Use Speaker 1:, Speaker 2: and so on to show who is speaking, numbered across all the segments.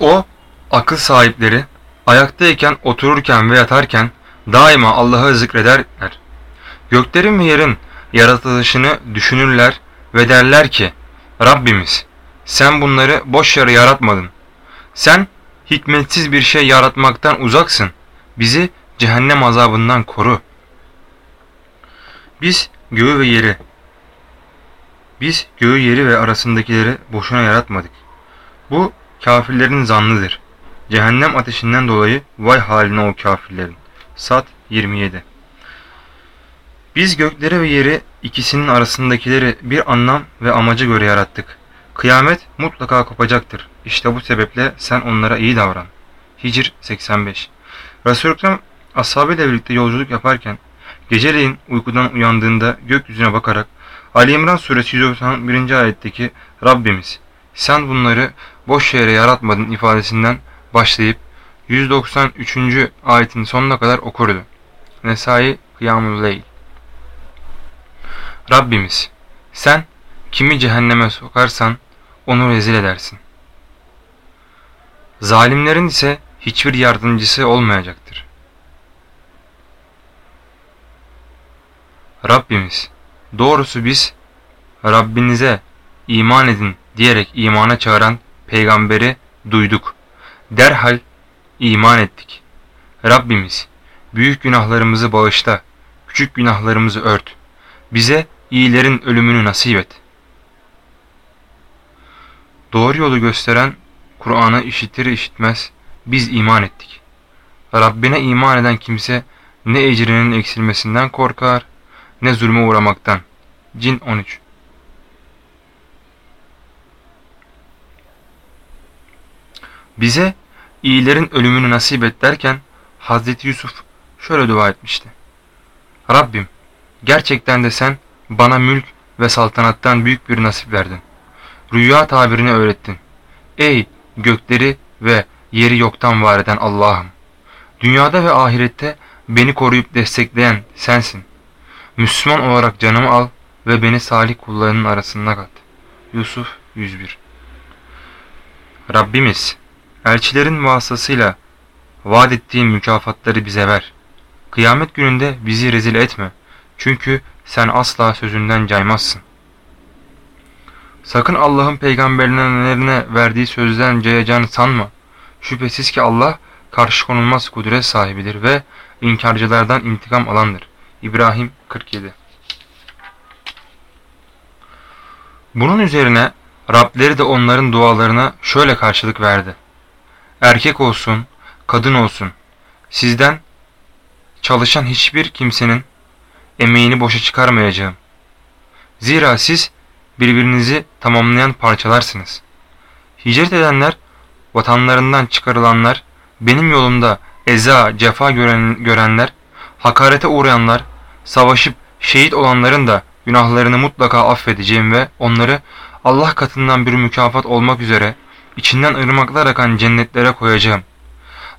Speaker 1: O, akıl sahipleri, ayaktayken, otururken ve yatarken daima Allah'ı zikrederler. Göklerin ve yerin yaratılışını düşünürler ve derler ki, Rabbimiz sen bunları boş yere yaratmadın. Sen hikmetsiz bir şey yaratmaktan uzaksın. Bizi cehennem azabından koru. Biz göğü ve yeri biz göğü yeri ve arasındakileri boşuna yaratmadık. Bu kafirlerin zannıdır. Cehennem ateşinden dolayı vay haline o kafirlerin. Sat 27 Biz gökleri ve yeri ikisinin arasındakileri bir anlam ve amaca göre yarattık. Kıyamet mutlaka kopacaktır. İşte bu sebeple sen onlara iyi davran. Hicr 85 Resul-i Ekrem ashabıyla birlikte yolculuk yaparken geceleyin uykudan uyandığında gökyüzüne bakarak Ali İmran suresi 191. ayetteki Rabbimiz sen bunları boş yere yaratmadın ifadesinden başlayıp 193. ayetin sonuna kadar okurdu. Nesai Kıyamul Leyl Rabbimiz sen kimi cehenneme sokarsan onu rezil edersin. Zalimlerin ise hiçbir yardımcısı olmayacaktır. Rabbimiz doğrusu biz Rabbinize iman edin diyerek imana çağıran peygamberi duyduk. Derhal iman ettik. Rabbimiz büyük günahlarımızı bağışla, küçük günahlarımızı ört. Bize iyilerin ölümünü nasip et. Doğru yolu gösteren Kur'an'ı işitir işitmez biz iman ettik. Rabbine iman eden kimse ne ecrinin eksilmesinden korkar ne zulme uğramaktan. Cin 13 Bize iyilerin ölümünü nasip et derken Hazreti Yusuf şöyle dua etmişti. Rabbim gerçekten de sen bana mülk ve saltanattan büyük bir nasip verdin. Rüya tabirini öğrettin. Ey gökleri ve yeri yoktan var eden Allah'ım! Dünyada ve ahirette beni koruyup destekleyen sensin. Müslüman olarak canımı al ve beni salih kullarının arasında kat. Yusuf 101 Rabbimiz elçilerin vasıtasıyla vaat ettiğin mükafatları bize ver. Kıyamet gününde bizi rezil etme. Çünkü sen asla sözünden caymazsın. Sakın Allah'ın peygamberlerine verdiği sözden cayacağını sanma. Şüphesiz ki Allah karşı konulmaz kudret sahibidir ve inkarcılardan intikam alandır. İbrahim 47 Bunun üzerine Rableri de onların dualarına şöyle karşılık verdi. Erkek olsun, kadın olsun, sizden çalışan hiçbir kimsenin emeğini boşa çıkarmayacağım. Zira siz birbirinizi tamamlayan parçalarsınız. Hicret edenler, vatanlarından çıkarılanlar, benim yolumda eza, cefa gören, görenler, hakarete uğrayanlar, savaşıp şehit olanların da günahlarını mutlaka affedeceğim ve onları Allah katından bir mükafat olmak üzere içinden ırmaklar akan cennetlere koyacağım.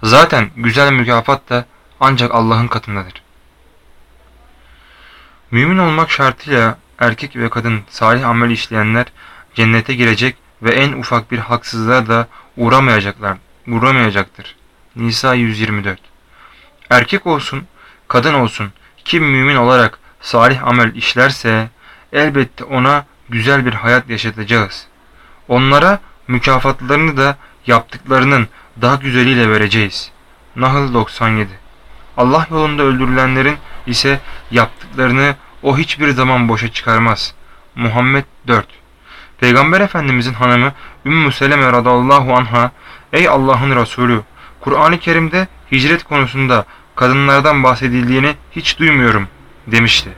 Speaker 1: Zaten güzel mükafat da ancak Allah'ın katındadır. Mümin olmak şartıyla erkek ve kadın salih amel işleyenler cennete girecek ve en ufak bir haksızlığa da uğramayacaklar, uğramayacaktır. Nisa 124 Erkek olsun, kadın olsun, kim mümin olarak salih amel işlerse elbette ona güzel bir hayat yaşatacağız. Onlara mükafatlarını da yaptıklarının daha güzeliyle vereceğiz. Nahl 97 Allah yolunda öldürülenlerin ise yaptıklarını o hiçbir zaman boşa çıkarmaz. Muhammed 4 Peygamber Efendimizin hanımı Ümmü Seleme radallahu anha Ey Allah'ın Resulü Kur'an-ı Kerim'de hicret konusunda kadınlardan bahsedildiğini hiç duymuyorum demişti.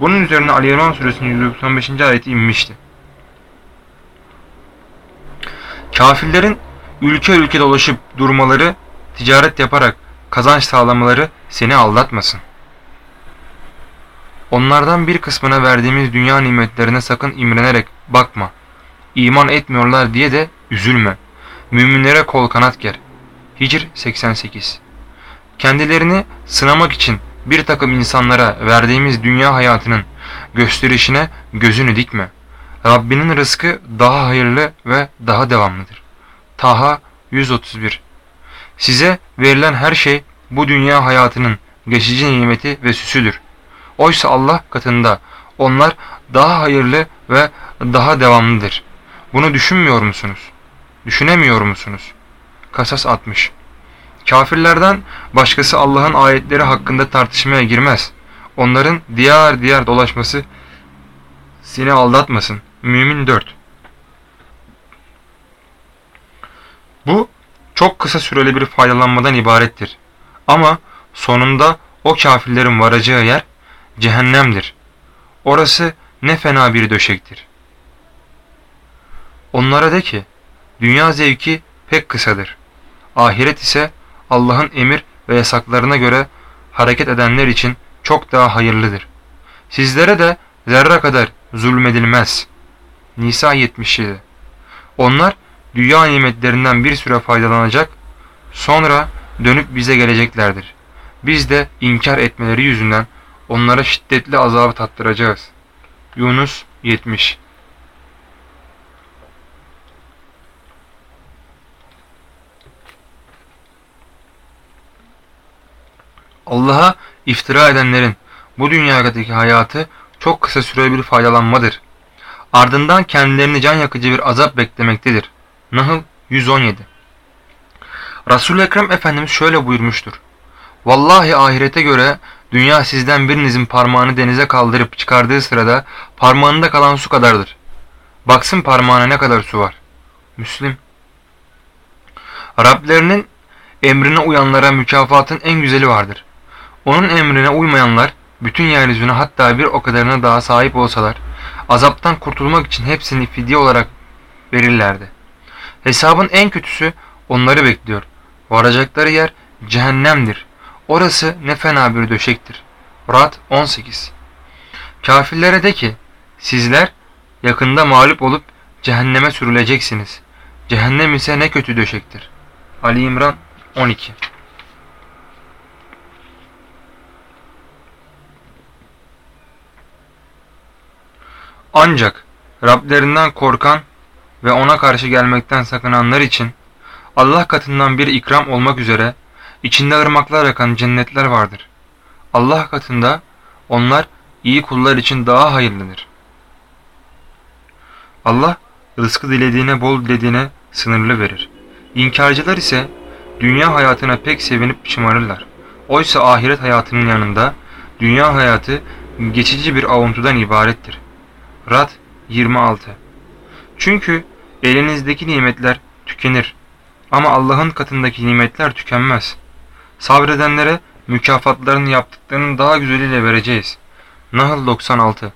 Speaker 1: Bunun üzerine Ali İmran suresinin 195. ayeti inmişti. Kafirlerin ülke ülke dolaşıp durmaları, ticaret yaparak kazanç sağlamaları seni aldatmasın. Onlardan bir kısmına verdiğimiz dünya nimetlerine sakın imrenerek bakma. İman etmiyorlar diye de üzülme. Müminlere kol kanat ger. Hicr 88 Kendilerini sınamak için bir takım insanlara verdiğimiz dünya hayatının gösterişine gözünü dikme. Rabbinin rızkı daha hayırlı ve daha devamlıdır. Taha 131 Size verilen her şey bu dünya hayatının geçici nimeti ve süsüdür. Oysa Allah katında onlar daha hayırlı ve daha devamlıdır. Bunu düşünmüyor musunuz? Düşünemiyor musunuz? Kasas 60 Kafirlerden başkası Allah'ın ayetleri hakkında tartışmaya girmez. Onların diğer diğer dolaşması seni aldatmasın. Mümin 4 Bu çok kısa süreli bir faydalanmadan ibarettir. Ama sonunda o kafirlerin varacağı yer cehennemdir. Orası ne fena bir döşektir. Onlara de ki, dünya zevki pek kısadır. Ahiret ise Allah'ın emir ve yasaklarına göre hareket edenler için çok daha hayırlıdır. Sizlere de zerre kadar zulmedilmez. Nisa 77 Onlar dünya nimetlerinden bir süre faydalanacak, sonra dönüp bize geleceklerdir. Biz de inkar etmeleri yüzünden onlara şiddetli azabı tattıracağız. Yunus 70 Allah'a iftira edenlerin bu dünyadaki hayatı çok kısa süreli bir faydalanmadır. Ardından kendilerini can yakıcı bir azap beklemektedir. Nahl 117 Resul-i Ekrem Efendimiz şöyle buyurmuştur. Vallahi ahirete göre dünya sizden birinizin parmağını denize kaldırıp çıkardığı sırada parmağında kalan su kadardır. Baksın parmağına ne kadar su var. Müslim Rablerinin emrine uyanlara mükafatın en güzeli vardır. Onun emrine uymayanlar bütün yeryüzüne hatta bir o kadarına daha sahip olsalar azaptan kurtulmak için hepsini fidye olarak verirlerdi. Hesabın en kötüsü onları bekliyor. Varacakları yer cehennemdir. Orası ne fena bir döşektir. Rad 18 Kafirlere de ki sizler yakında mağlup olup cehenneme sürüleceksiniz. Cehennem ise ne kötü döşektir. Ali İmran 12 Ancak Rablerinden korkan ve ona karşı gelmekten sakınanlar için Allah katından bir ikram olmak üzere içinde ırmaklar akan cennetler vardır. Allah katında onlar iyi kullar için daha hayırlıdır. Allah rızkı dilediğine bol dilediğine sınırlı verir. İnkarcılar ise dünya hayatına pek sevinip şımarırlar. Oysa ahiret hayatının yanında dünya hayatı geçici bir avuntudan ibarettir. Rad 26 Çünkü elinizdeki nimetler tükenir ama Allah'ın katındaki nimetler tükenmez. Sabredenlere mükafatlarını yaptıklarının daha güzeliyle vereceğiz. Nahl 96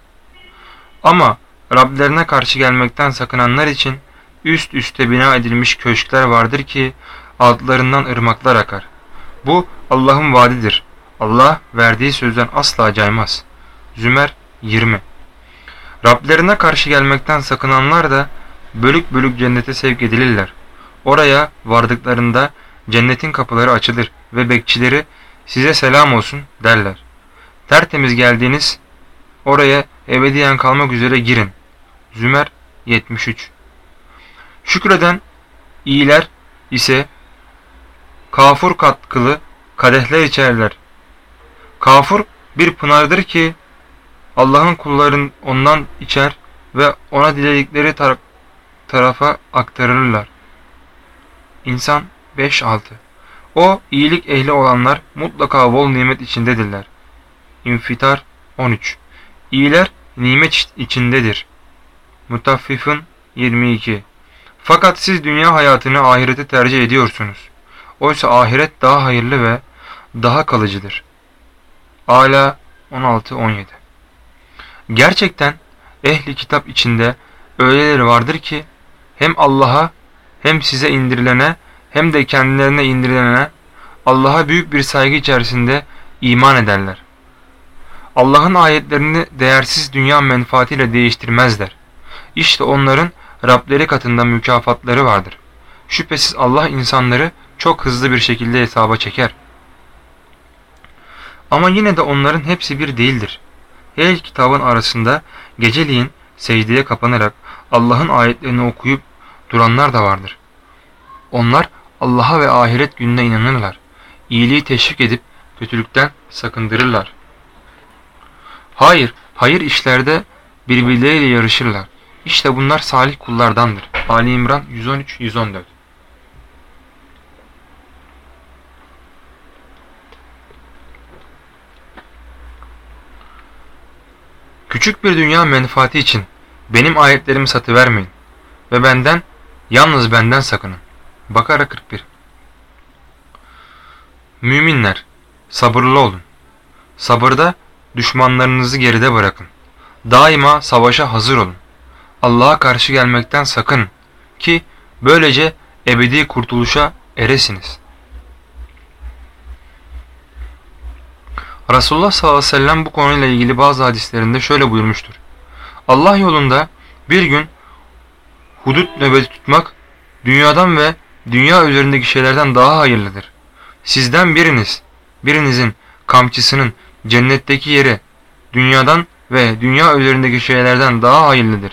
Speaker 1: Ama Rablerine karşı gelmekten sakınanlar için üst üste bina edilmiş köşkler vardır ki altlarından ırmaklar akar. Bu Allah'ın vaadidir. Allah verdiği sözden asla caymaz. Zümer 20 Rablerine karşı gelmekten sakınanlar da bölük bölük cennete sevk edilirler. Oraya vardıklarında cennetin kapıları açılır ve bekçileri size selam olsun derler. Tertemiz geldiğiniz oraya ebediyen kalmak üzere girin. Zümer 73 Şükreden iyiler ise kafur katkılı kadehler içerler. Kafur bir pınardır ki Allah'ın kulların ondan içer ve ona diledikleri tar tarafa aktarırlar. İnsan 5-6 O iyilik ehli olanlar mutlaka bol nimet içindedirler. İnfitar 13 İyiler nimet içindedir. Mutaffifun 22 Fakat siz dünya hayatını ahirete tercih ediyorsunuz. Oysa ahiret daha hayırlı ve daha kalıcıdır. Ala 16-17 Gerçekten ehli kitap içinde öyleleri vardır ki hem Allah'a hem size indirilene hem de kendilerine indirilene Allah'a büyük bir saygı içerisinde iman ederler. Allah'ın ayetlerini değersiz dünya menfaatiyle değiştirmezler. İşte onların Rableri katında mükafatları vardır. Şüphesiz Allah insanları çok hızlı bir şekilde hesaba çeker. Ama yine de onların hepsi bir değildir. Her kitabın arasında geceliğin secdeye kapanarak Allah'ın ayetlerini okuyup duranlar da vardır. Onlar Allah'a ve ahiret gününe inanırlar. İyiliği teşvik edip kötülükten sakındırırlar. Hayır, hayır işlerde birbirleriyle yarışırlar. İşte bunlar salih kullardandır. Ali İmran 113-114 Küçük bir dünya menfaati için benim ayetlerimi satıvermeyin ve benden, yalnız benden sakının. Bakara 41 Müminler, sabırlı olun. Sabırda düşmanlarınızı geride bırakın. Daima savaşa hazır olun. Allah'a karşı gelmekten sakın ki böylece ebedi kurtuluşa eresiniz. Resulullah sallallahu aleyhi ve sellem bu konuyla ilgili bazı hadislerinde şöyle buyurmuştur. Allah yolunda bir gün hudut nöbeti tutmak dünyadan ve dünya üzerindeki şeylerden daha hayırlıdır. Sizden biriniz, birinizin kamçısının cennetteki yeri dünyadan ve dünya üzerindeki şeylerden daha hayırlıdır.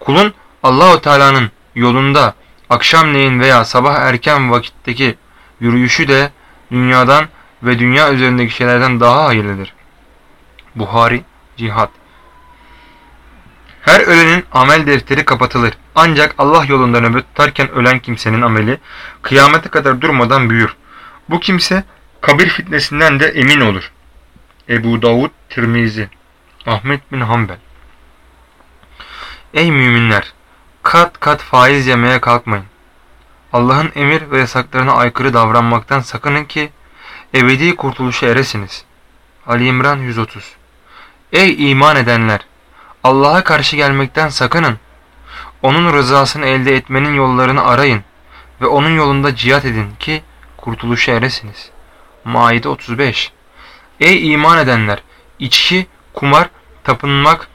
Speaker 1: Kulun Allahu Teala'nın yolunda akşamleyin veya sabah erken vakitteki yürüyüşü de dünyadan ve dünya üzerindeki şeylerden daha hayırlıdır. Buhari, Cihat Her ölenin amel defteri kapatılır. Ancak Allah yolunda nöbet tutarken ölen kimsenin ameli kıyamete kadar durmadan büyür. Bu kimse kabir fitnesinden de emin olur. Ebu Davud Tirmizi Ahmet bin Hanbel Ey müminler! Kat kat faiz yemeye kalkmayın. Allah'ın emir ve yasaklarına aykırı davranmaktan sakının ki ebedi kurtuluşa eresiniz. Ali İmran 130 Ey iman edenler! Allah'a karşı gelmekten sakının. Onun rızasını elde etmenin yollarını arayın ve onun yolunda cihat edin ki kurtuluşa eresiniz. Maide 35 Ey iman edenler! İçki, kumar, tapınmak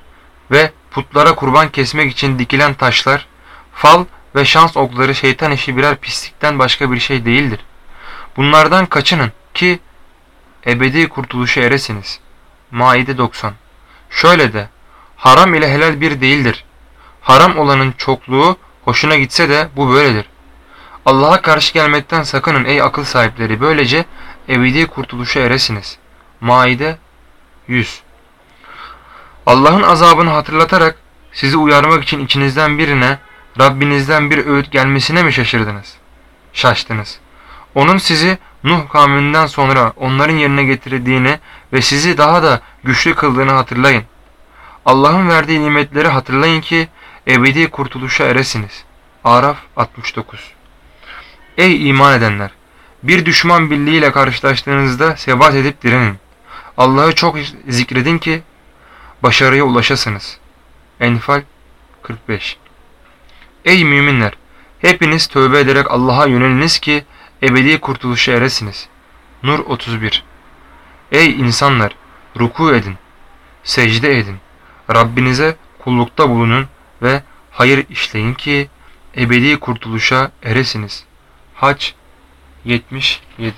Speaker 1: ve putlara kurban kesmek için dikilen taşlar, fal ve şans okları şeytan işi birer pislikten başka bir şey değildir. Bunlardan kaçının ki ebedi kurtuluşa eresiniz. Maide 90 Şöyle de, haram ile helal bir değildir. Haram olanın çokluğu hoşuna gitse de bu böyledir. Allah'a karşı gelmekten sakının ey akıl sahipleri böylece ebedi kurtuluşa eresiniz. Maide 100 Allah'ın azabını hatırlatarak sizi uyarmak için içinizden birine Rabbinizden bir öğüt gelmesine mi şaşırdınız? Şaştınız. Onun sizi Nuh kavminden sonra onların yerine getirdiğini ve sizi daha da güçlü kıldığını hatırlayın. Allah'ın verdiği nimetleri hatırlayın ki ebedi kurtuluşa eresiniz. Araf 69 Ey iman edenler! Bir düşman birliğiyle karşılaştığınızda sebat edip direnin. Allah'ı çok zikredin ki başarıya ulaşasınız. Enfal 45 Ey müminler! Hepiniz tövbe ederek Allah'a yöneliniz ki ebedi kurtuluşa eresiniz. Nur 31 Ey insanlar! Ruku edin, secde edin, Rabbinize kullukta bulunun ve hayır işleyin ki ebedi kurtuluşa eresiniz. Haç 77